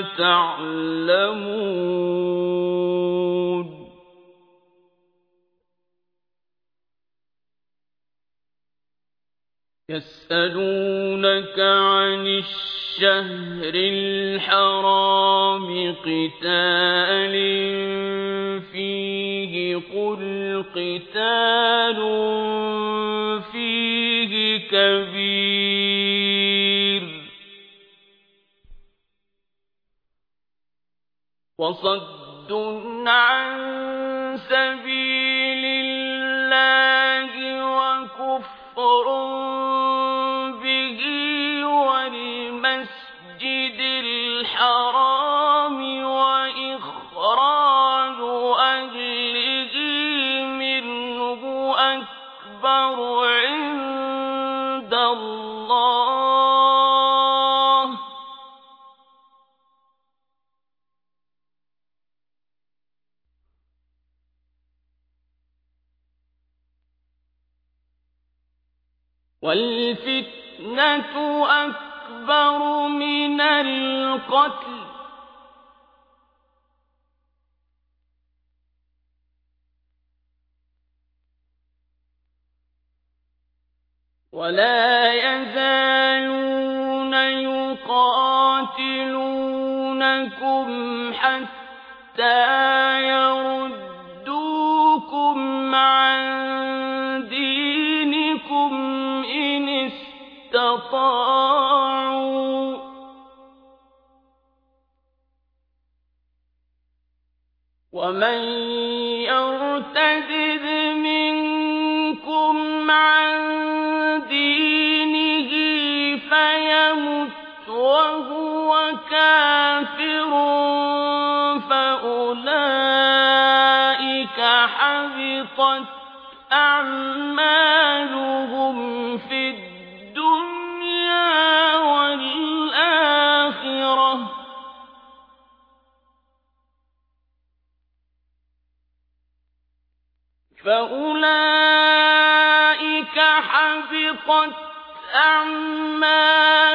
تعلمون. يسألونك عن الشهر الحرام قتال فيه قل قتال فيه كبير. وصد عن سبيل والفتنة أكبر من القتل. ولا يزالون يقاتلونكم حتى يردوكم استطاعوا. ومن يرتد منكم عن دينه فيمت وهو كافر فأولئك حبطت أعمالهم. فأولئك حبطت أعمالهم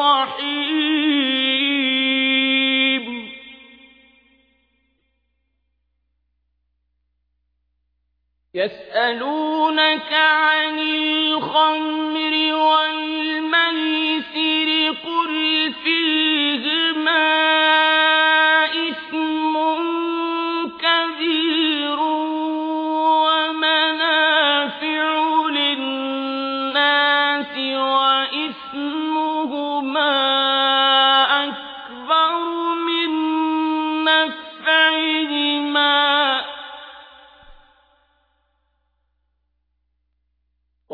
رحيم يسألونك عن الخمر والميسر.